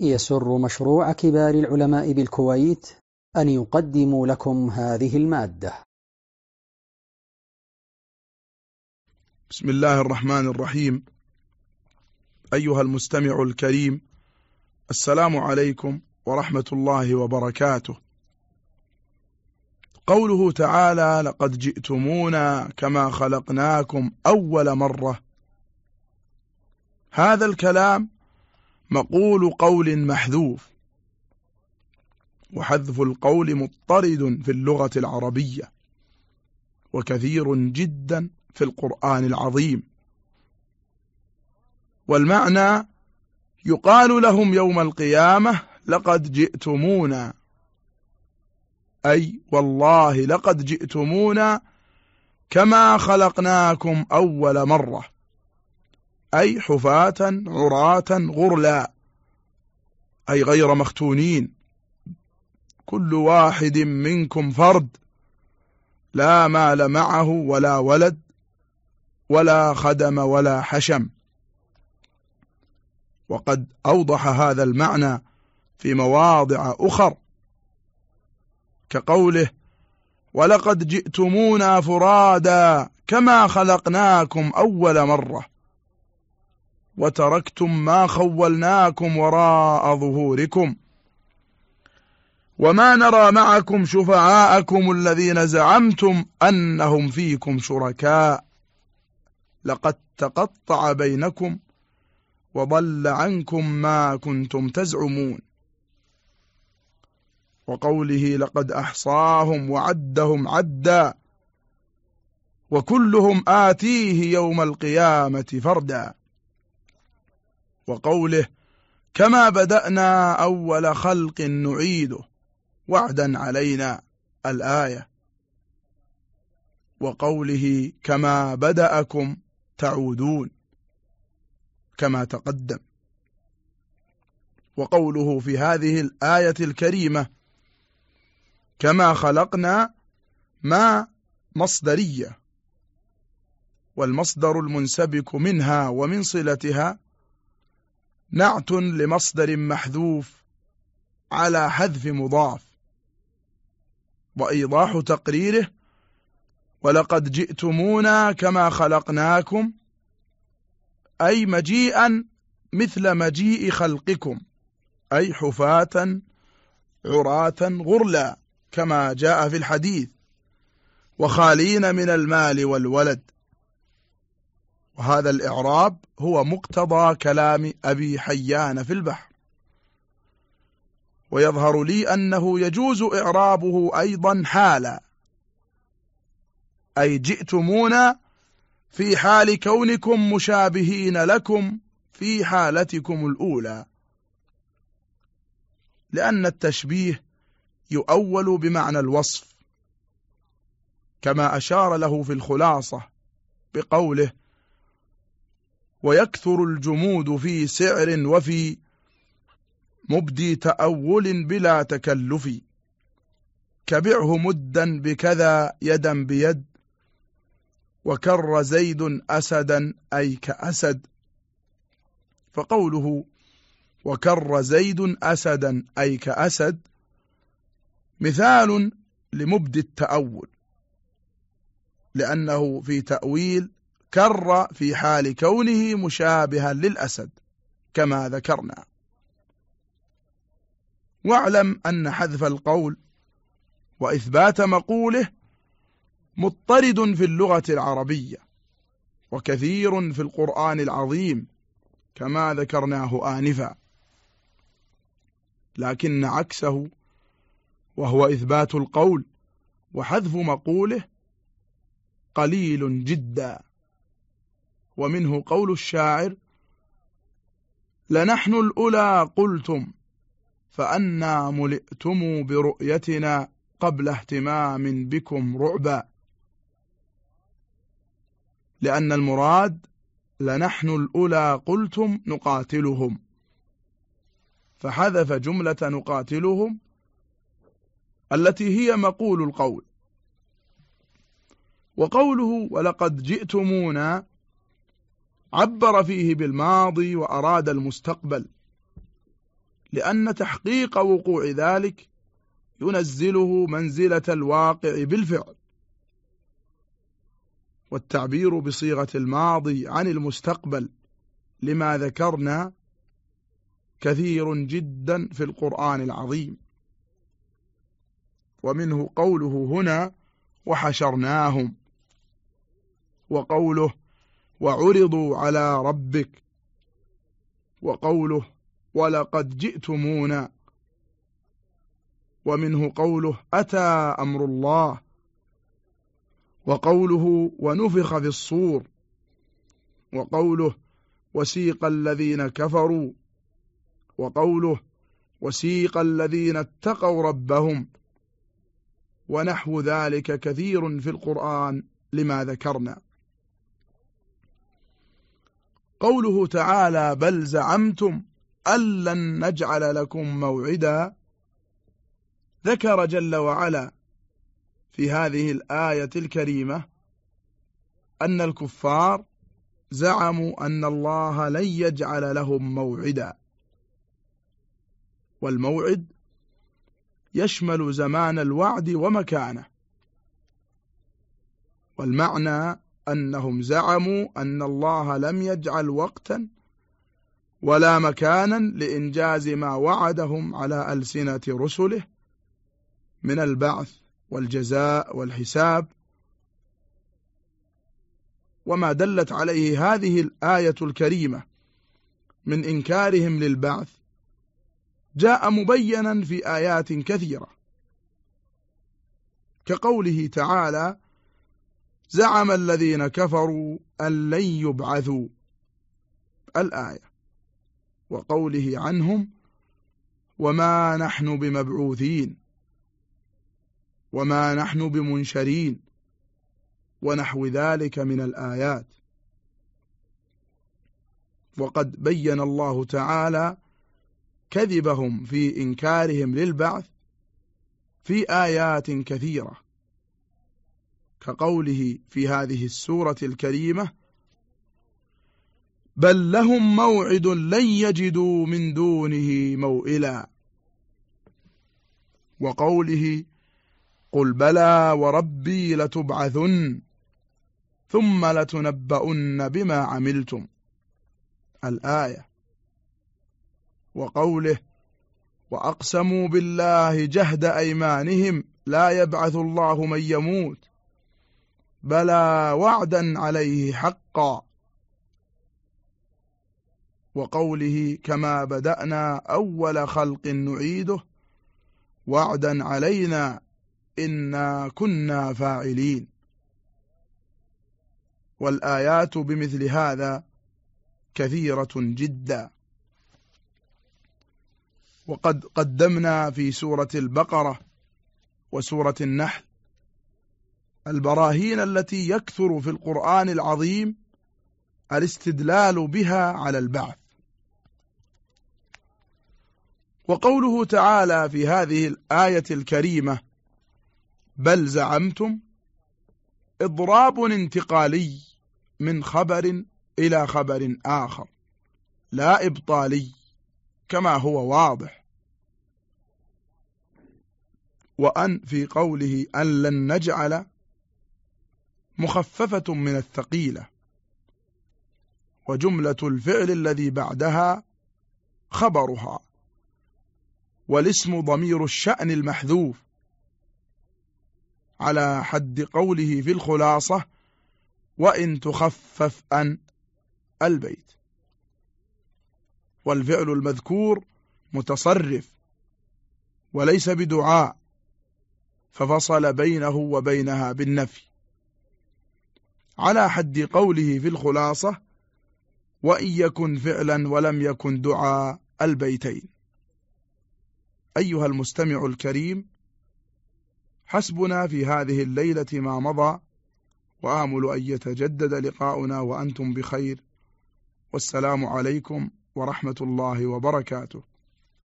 يسر مشروع كبار العلماء بالكويت أن يقدم لكم هذه المادة. بسم الله الرحمن الرحيم. أيها المستمع الكريم السلام عليكم ورحمة الله وبركاته. قوله تعالى لقد جئتمونا كما خلقناكم أول مرة. هذا الكلام مقول قول محذوف. وحذف القول مضطرد في اللغة العربية. وكثير جدا في القرآن العظيم. والمعنى يقال لهم يوم القيامة لقد جئتمونا. أي والله لقد جئتمونا كما خلقناكم أول مرة. أي حفاة عراة غرلا أي غير مختونين. كل واحد منكم فرد لا مال معه ولا ولد ولا خدم ولا حشم. وقد أوضح هذا المعنى في مواضع أخر كقوله ولقد جئتمونا فرادا كما خلقناكم أول مرة وتركتم ما خولناكم وراء ظهوركم. وما نرى معكم شفعاءكم الذين زعمتم أنهم فيكم شركاء. لقد تقطع بينكم وضل عنكم ما كنتم تزعمون. وقوله لقد أحصاهم وعدهم عدا وكلهم آتيه يوم القيامة فردا. وقوله كما بدأنا أول خلق نعيده وعدا علينا الآية. وقوله كما بدأكم تعودون كما تقدم. وقوله في هذه الآية الكريمة كما خلقنا ما مصدرية والمصدر المنسبك منها ومن صلتها نعت لمصدر محذوف على حذف مضاف. وإيضاح تقريره ولقد جئتمونا كما خلقناكم أي مجيئا مثل مجيء خلقكم أي حفاة عراة غرلا كما جاء في الحديث. وخالين من المال والولد وهذا الإعراب هو مقتضى كلام أبي حيان في البحر. ويظهر لي أنه يجوز إعرابه أيضا حالا. أي جئتمونا في حال كونكم مشابهين لكم في حالتكم الأولى. لأن التشبيه يؤول بمعنى الوصف كما أشار له في الخلاصة بقوله ويكثر الجمود في سعر وفي مبدي تأول بلا تكلف. كبعه مدا بكذا يدا بيد وكر زيد أسدا أي كأسد. فقوله وكر زيد أسدا أي كأسد مثال لمبدي التأول لأنه في تأويل كر في حال كونه مشابها للأسد كما ذكرنا. واعلم أن حذف القول وإثبات مقوله مضطرد في اللغة العربية وكثير في القرآن العظيم كما ذكرناه آنفا. لكن عكسه وهو إثبات القول وحذف مقوله قليل جدا. ومنه قول الشاعر لنحن الأولى قلتم فأنا ملئتم برؤيتنا قبل اهتمام بكم رعبا. لأن المراد لنحن الأولى قلتم نقاتلهم فحذف جملة نقاتلهم التي هي مقول القول. وقوله ولقد جئتمونا عبر فيه بالماضي وأراد المستقبل. لأن تحقيق وقوع ذلك ينزله منزلة الواقع بالفعل. والتعبير بصيغة الماضي عن المستقبل لما ذكرنا كثير جدا في القرآن العظيم. ومنه قوله هنا وحشرناهم وقوله وعرضوا على ربك. وقوله ولقد جئتمونا. ومنه قوله أتى أمر الله. وقوله ونفخ في الصور. وقوله وسيق الذين كفروا. وقوله وسيق الذين اتقوا ربهم. ونحو ذلك كثير في القرآن لما ذكرنا. قوله تعالى بل زعمتم أن لن نجعل لكم موعدا. ذكر جل وعلا في هذه الآية الكريمة أن الكفار زعموا أن الله لن يجعل لهم موعدا. والموعد يشمل زمان الوعد ومكانه. والمعنى أنهم زعموا أن الله لم يجعل وقتا ولا مكانا لإنجاز ما وعدهم على ألسنة رسله من البعث والجزاء والحساب. وما دلت عليه هذه الآية الكريمة من إنكارهم للبعث جاء مبينا في آيات كثيرة كقوله تعالى زعم الذين كفروا أن لن يبعثوا. الآية. وقوله عنهم وما نحن بمبعوثين. وما نحن بمنشرين. ونحو ذلك من الآيات. وقد بين الله تعالى كذبهم في إنكارهم للبعث في آيات كثيرة. كقوله في هذه السورة الكريمة بل لهم موعد لن يجدوا من دونه موئلا. وقوله قل بلى وربي لتبعثن ثم لتنبؤن بما عملتم. الآية. وقوله وأقسموا بالله جهد أيمانهم لا يبعث الله من يموت بلى وعدا عليه حقا. وقوله كما بدأنا أول خلق نعيده وعدا علينا إنا كنا فاعلين. والآيات بمثل هذا كثيرة جدا. وقد قدمنا في سورة البقرة وسورة النحل البراهين التي يكثر في القرآن العظيم الاستدلال بها على البعث. وقوله تعالى في هذه الآية الكريمة بل زعمتم إضراب انتقالي من خبر إلى خبر آخر لا إبطالي كما هو واضح. وأن في قوله أن لن نجعل مخففة من الثقيلة وجملة الفعل الذي بعدها خبرها والاسم ضمير الشأن المحذوف على حد قوله في الخلاصة وإن تخفف أن البيت. والفعل المذكور متصرف وليس بدعاء ففصل بينه وبينها بالنفي. على حد قوله في الخلاصة وإن يكن فعلا ولم يكن دعاء البيتين. أيها المستمع الكريم حسبنا في هذه الليلة ما مضى وآمل أن يتجدد لقاؤنا وأنتم بخير. والسلام عليكم ورحمة الله وبركاته.